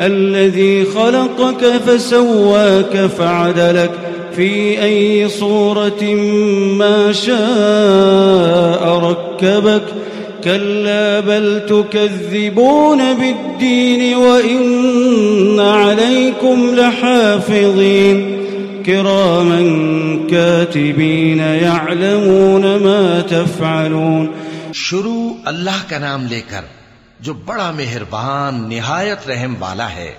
الذي خلقك فسواك فعدلك في أي صورة ما شاء ركبك كلا بل تكذبون بالدين وإن عليكم لحافظين كراما كاتبين يعلمون ما تفعلون شروع اللہ کا نام لے کر جو بڑا مہربان، نہایت رحم والا ہے۔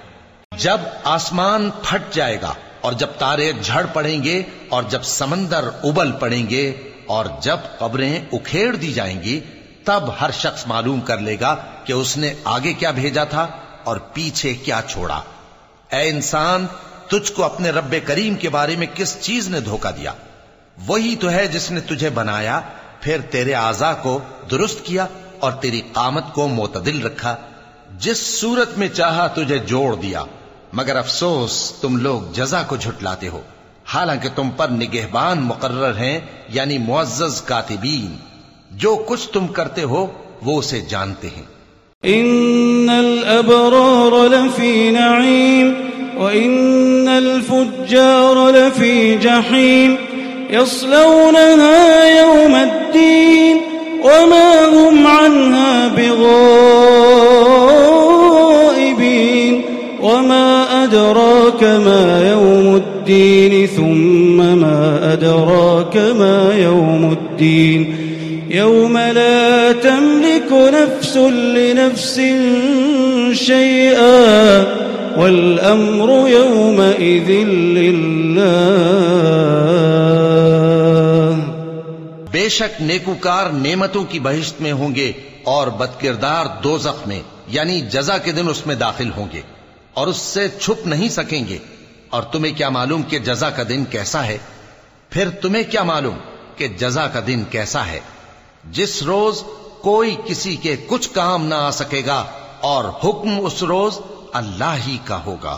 جب آسمان پھٹ جائے گا اور جب تارے جھڑ پڑیں گے اور جب سمندر ابل پڑیں گے اور جب قبریں اکھیڑ دی جائیں گی، تب ہر شخص معلوم کر لے گا کہ اس نے آگے کیا بھیجا تھا اور پیچھے کیا چھوڑا۔ اے انسان، تجھ کو اپنے رب کریم کے بارے میں کس چیز نے دھوکا دیا؟ وہی تو ہے جس نے تجھے بنایا، پھر تیرے آزا کو درست کیا اور تیری قامت کو معتدل رکھا، جس صورت میں چاہا تجھے جوڑ دیا۔ مگر افسوس، تم لوگ جزا کو جھٹلاتے ہو۔ حالانکہ تم پر نگہبان مقرر ہیں یعنی معزز کاتبین۔ جو کچھ تم کرتے ہو، وہ اسے جانتے ہیں۔ إن الأبرار لفي نعيم وإن الفجار لفي جحيم يصلونها يوم الدين وما هم عنها بغائبين وما أدراك ما يوم الدين ثم ما أدراك ما يوم الدين يوم لا تملك نفس لنفس شيئا والأمر يومئذ لله بے شک نیکوکار نعمتوں کی بہشت میں ہوں گے اور بدکردار دوزخ میں یعنی جزا کے دن اس میں داخل ہوں گے، اور اس سے چھپ نہیں سکیں گے۔ اور تمہیں کیا معلوم کہ جزا کا دن کیسا ہے؟ پھر تمہیں کیا معلوم کہ جزا کا دن کیسا ہے؟ جس روز کوئی کسی کے کچھ کام نہ آ سکے گا، اور حکم اس روز اللہ ہی کا ہوگا۔